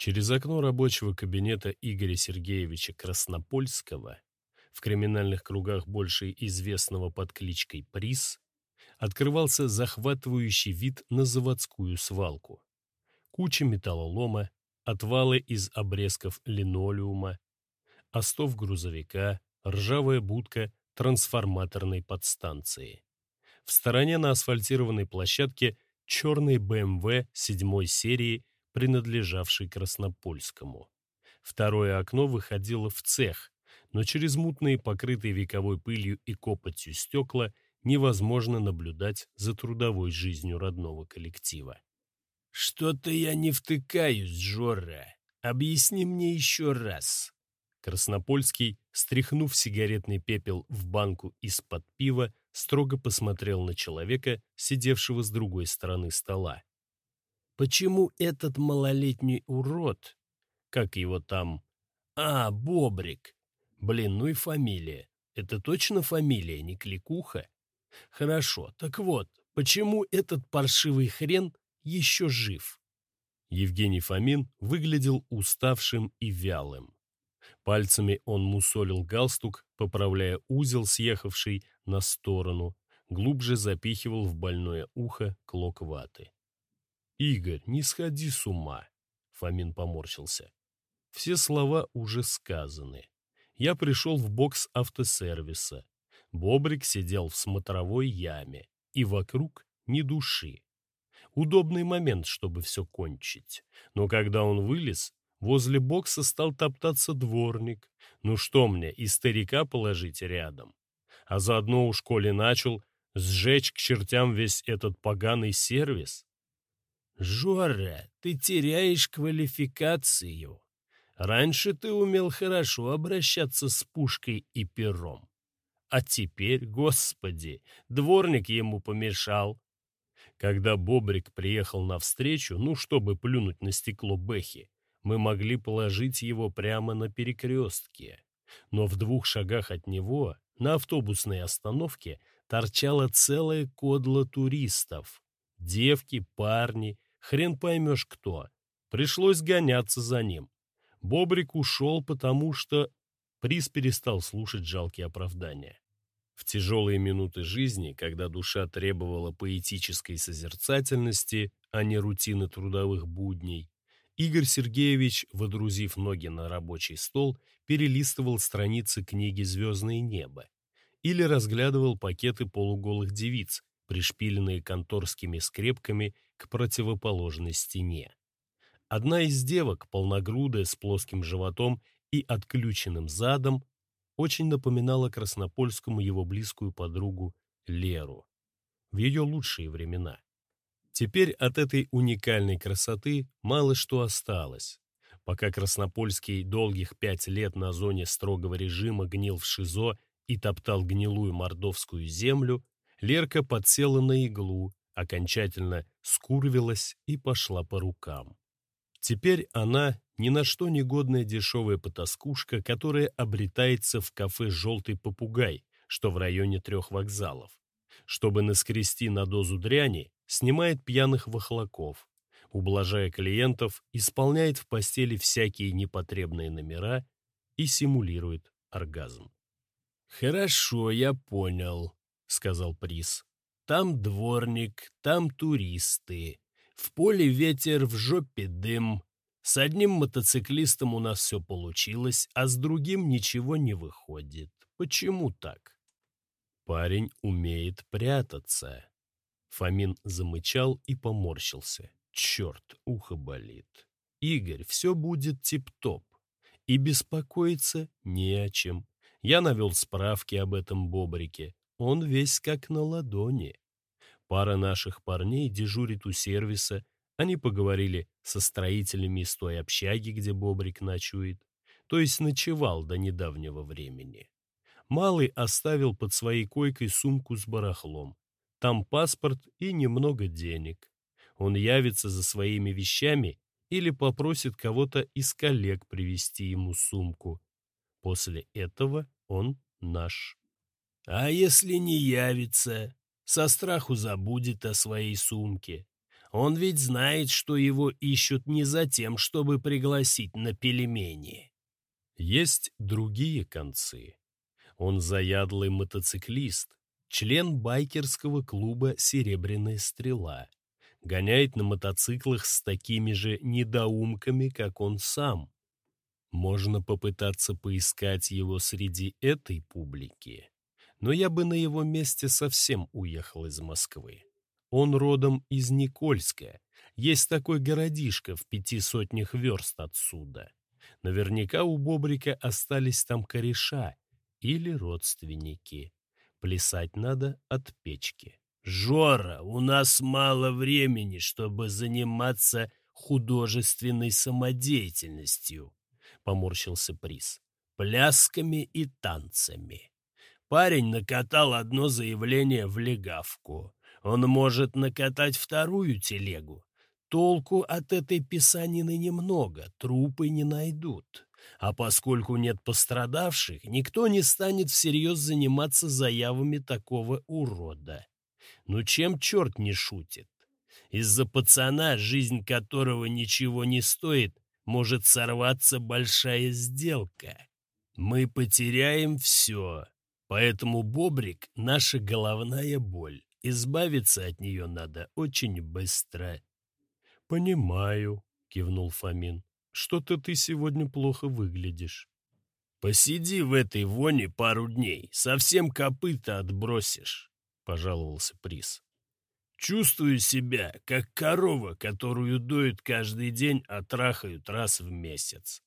Через окно рабочего кабинета Игоря Сергеевича Краснопольского, в криминальных кругах больше известного под кличкой Приз, открывался захватывающий вид на заводскую свалку. Куча металлолома, отвалы из обрезков линолеума, остов грузовика, ржавая будка трансформаторной подстанции. В стороне на асфальтированной площадке черный БМВ седьмой серии принадлежавший Краснопольскому. Второе окно выходило в цех, но через мутные, покрытые вековой пылью и копотью стекла невозможно наблюдать за трудовой жизнью родного коллектива. «Что-то я не втыкаюсь, Жора. Объясни мне еще раз». Краснопольский, стряхнув сигаретный пепел в банку из-под пива, строго посмотрел на человека, сидевшего с другой стороны стола. Почему этот малолетний урод, как его там... А, Бобрик. Блин, ну и фамилия. Это точно фамилия, не Кликуха? Хорошо, так вот, почему этот паршивый хрен еще жив? Евгений Фомин выглядел уставшим и вялым. Пальцами он мусолил галстук, поправляя узел, съехавший на сторону, глубже запихивал в больное ухо клок ваты. «Игорь, не сходи с ума!» Фомин поморщился. «Все слова уже сказаны. Я пришел в бокс автосервиса. Бобрик сидел в смотровой яме, и вокруг ни души. Удобный момент, чтобы все кончить. Но когда он вылез, возле бокса стал топтаться дворник. Ну что мне, и старика положить рядом? А заодно у школе начал сжечь к чертям весь этот поганый сервис? «Жора, ты теряешь квалификацию. Раньше ты умел хорошо обращаться с пушкой и пером. А теперь, господи, дворник ему помешал». Когда Бобрик приехал навстречу, ну, чтобы плюнуть на стекло Бэхи, мы могли положить его прямо на перекрестке. Но в двух шагах от него, на автобусной остановке, торчала целая кодла туристов. Девки, парни, Хрен поймешь кто. Пришлось гоняться за ним. Бобрик ушел, потому что... Приз перестал слушать жалкие оправдания. В тяжелые минуты жизни, когда душа требовала поэтической созерцательности, а не рутины трудовых будней, Игорь Сергеевич, водрузив ноги на рабочий стол, перелистывал страницы книги «Звездное небо» или разглядывал пакеты полуголых девиц, пришпиленные конторскими скрепками к противоположной стене. Одна из девок, полногрудая, с плоским животом и отключенным задом, очень напоминала Краснопольскому его близкую подругу Леру в ее лучшие времена. Теперь от этой уникальной красоты мало что осталось. Пока Краснопольский долгих пять лет на зоне строгого режима гнил в ШИЗО и топтал гнилую мордовскую землю, Лерка подсела на иглу, окончательно скурвилась и пошла по рукам. Теперь она ни на что негодная дешевая потаскушка, которая обретается в кафе «Желтый попугай», что в районе трех вокзалов. Чтобы наскрести на дозу дряни, снимает пьяных вахлаков, ублажая клиентов, исполняет в постели всякие непотребные номера и симулирует оргазм. «Хорошо, я понял», — сказал Приз. Там дворник, там туристы. В поле ветер, в жопе дым. С одним мотоциклистом у нас все получилось, а с другим ничего не выходит. Почему так? Парень умеет прятаться. Фомин замычал и поморщился. Черт, ухо болит. Игорь, все будет тип-топ. И беспокоиться не о чем. Я навел справки об этом бобрике. Он весь как на ладони. Пара наших парней дежурит у сервиса. Они поговорили со строителями из той общаги, где Бобрик ночует. То есть ночевал до недавнего времени. Малый оставил под своей койкой сумку с барахлом. Там паспорт и немного денег. Он явится за своими вещами или попросит кого-то из коллег привезти ему сумку. После этого он наш. А если не явится? Со страху забудет о своей сумке. Он ведь знает, что его ищут не за тем, чтобы пригласить на пельмени. Есть другие концы. Он заядлый мотоциклист, член байкерского клуба «Серебряная стрела». Гоняет на мотоциклах с такими же недоумками, как он сам. Можно попытаться поискать его среди этой публики. Но я бы на его месте совсем уехал из Москвы. Он родом из Никольска. Есть такой городишко в пяти сотнях верст отсюда. Наверняка у Бобрика остались там кореша или родственники. Плясать надо от печки. «Жора, у нас мало времени, чтобы заниматься художественной самодеятельностью», — поморщился приз. «Плясками и танцами. Парень накатал одно заявление в легавку. Он может накатать вторую телегу. Толку от этой писанины немного, трупы не найдут. А поскольку нет пострадавших, никто не станет всерьез заниматься заявами такого урода. Ну чем черт не шутит? Из-за пацана, жизнь которого ничего не стоит, может сорваться большая сделка. Мы потеряем все, поэтому Бобрик — наша головная боль. Избавиться от нее надо очень быстро. — Понимаю, — кивнул Фомин. — Что-то ты сегодня плохо выглядишь. — Посиди в этой воне пару дней, совсем копыта отбросишь, — пожаловался Приз. Чувствую себя, как корова, которую доют каждый день, а трахают раз в месяц.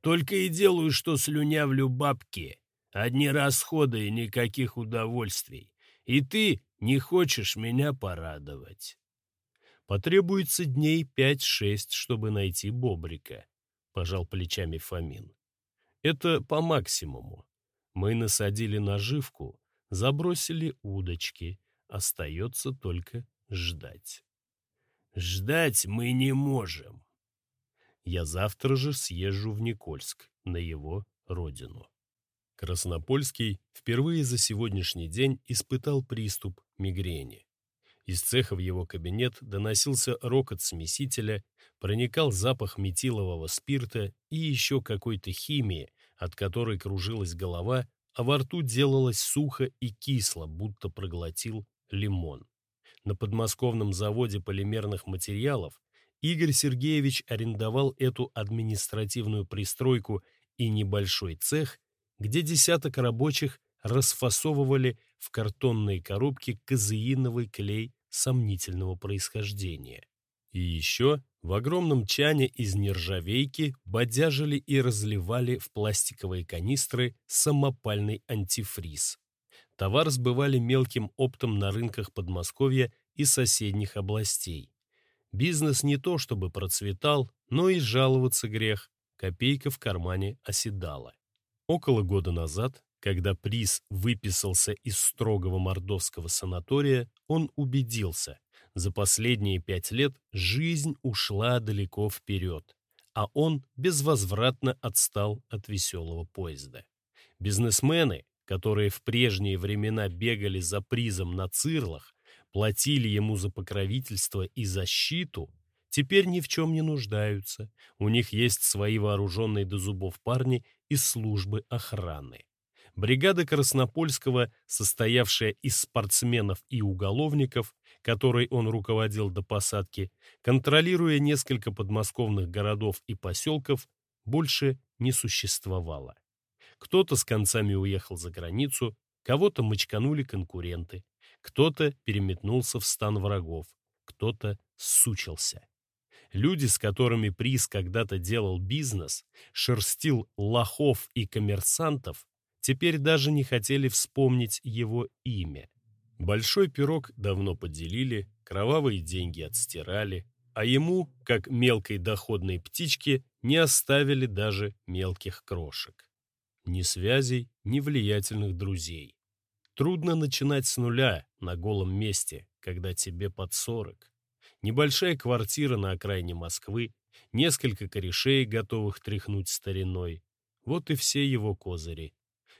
Только и делаю, что слюнявлю бабки. Одни расходы и никаких удовольствий. И ты не хочешь меня порадовать. Потребуется дней пять-шесть, чтобы найти Бобрика, — пожал плечами Фомин. Это по максимуму. Мы насадили наживку, забросили удочки. Остается только ждать. Ждать мы не можем. Я завтра же съезжу в Никольск, на его родину. Краснопольский впервые за сегодняшний день испытал приступ мигрени. Из цеха в его кабинет доносился рокот смесителя, проникал запах метилового спирта и еще какой-то химии, от которой кружилась голова, а во рту делалось сухо и кисло, будто проглотил лимон. На подмосковном заводе полимерных материалов Игорь Сергеевич арендовал эту административную пристройку и небольшой цех где десяток рабочих расфасовывали в картонные коробки казеиновый клей сомнительного происхождения. И еще в огромном чане из нержавейки бодяжили и разливали в пластиковые канистры самопальный антифриз. Товар сбывали мелким оптом на рынках Подмосковья и соседних областей. Бизнес не то чтобы процветал, но и жаловаться грех, копейка в кармане оседала. Около года назад, когда приз выписался из строгого мордовского санатория, он убедился, за последние пять лет жизнь ушла далеко вперед, а он безвозвратно отстал от веселого поезда. Бизнесмены, которые в прежние времена бегали за призом на цирлах, платили ему за покровительство и защиту, теперь ни в чем не нуждаются. У них есть свои вооруженные до зубов парни из службы охраны. Бригада Краснопольского, состоявшая из спортсменов и уголовников, которой он руководил до посадки, контролируя несколько подмосковных городов и поселков, больше не существовала. Кто-то с концами уехал за границу, кого-то мочканули конкуренты, кто-то переметнулся в стан врагов, кто-то сучился. Люди, с которыми приз когда-то делал бизнес, шерстил лохов и коммерсантов, теперь даже не хотели вспомнить его имя. Большой пирог давно поделили, кровавые деньги отстирали, а ему, как мелкой доходной птичке, не оставили даже мелких крошек. Ни связей, ни влиятельных друзей. Трудно начинать с нуля на голом месте, когда тебе под сорок небольшая квартира на окраине Москвы, несколько корешей, готовых тряхнуть стариной. Вот и все его козыри.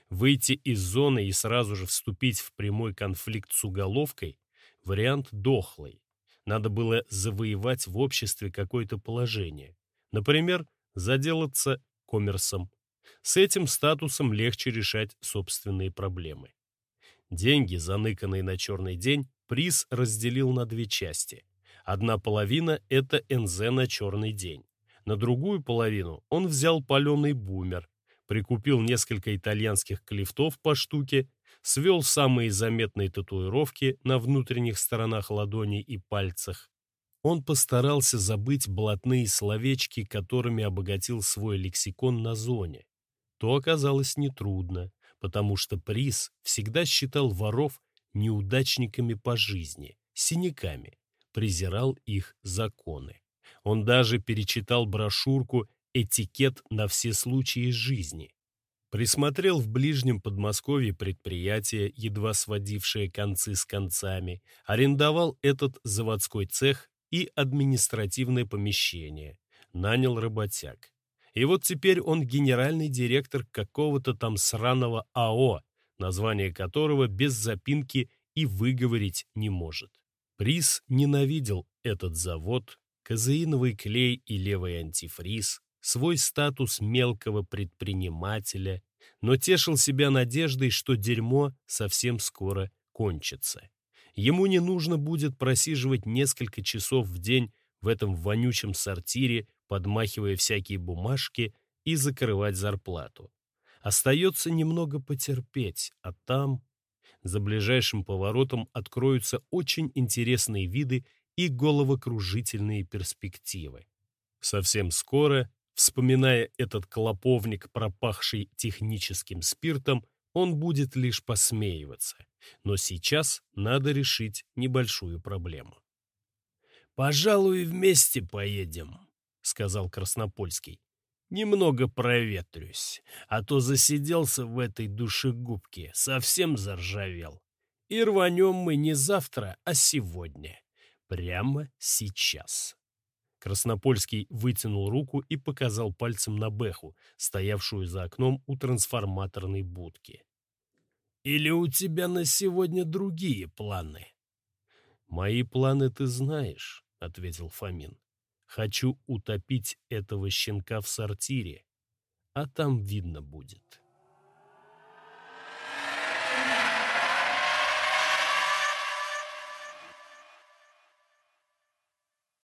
Выйти из зоны и сразу же вступить в прямой конфликт с уголовкой – вариант дохлый. Надо было завоевать в обществе какое-то положение. Например, заделаться коммерсом. С этим статусом легче решать собственные проблемы. Деньги, заныканные на черный день, приз разделил на две части. Одна половина – это НЗ на черный день. На другую половину он взял паленый бумер, прикупил несколько итальянских клифтов по штуке, свел самые заметные татуировки на внутренних сторонах ладоней и пальцах. Он постарался забыть блатные словечки, которыми обогатил свой лексикон на зоне. То оказалось нетрудно, потому что приз всегда считал воров неудачниками по жизни, синяками, презирал их законы. Он даже перечитал брошюрку этикет на все случаи жизни. Присмотрел в ближнем Подмосковье предприятие, едва сводившее концы с концами, арендовал этот заводской цех и административное помещение, нанял работяг. И вот теперь он генеральный директор какого-то там сраного АО, название которого без запинки и выговорить не может. Приз ненавидел этот завод, казеиновый клей и левый антифриз, свой статус мелкого предпринимателя, но тешил себя надеждой, что дерьмо совсем скоро кончится. Ему не нужно будет просиживать несколько часов в день в этом вонючем сортире, подмахивая всякие бумажки и закрывать зарплату. Остается немного потерпеть, а там, за ближайшим поворотом, откроются очень интересные виды и головокружительные перспективы. Совсем скоро Вспоминая этот клоповник, пропахший техническим спиртом, он будет лишь посмеиваться. Но сейчас надо решить небольшую проблему. «Пожалуй, вместе поедем», — сказал Краснопольский. «Немного проветрюсь, а то засиделся в этой душегубке, совсем заржавел. И рванем мы не завтра, а сегодня. Прямо сейчас». Краснопольский вытянул руку и показал пальцем на Бэху, стоявшую за окном у трансформаторной будки. «Или у тебя на сегодня другие планы?» «Мои планы ты знаешь», — ответил Фомин. «Хочу утопить этого щенка в сортире, а там видно будет».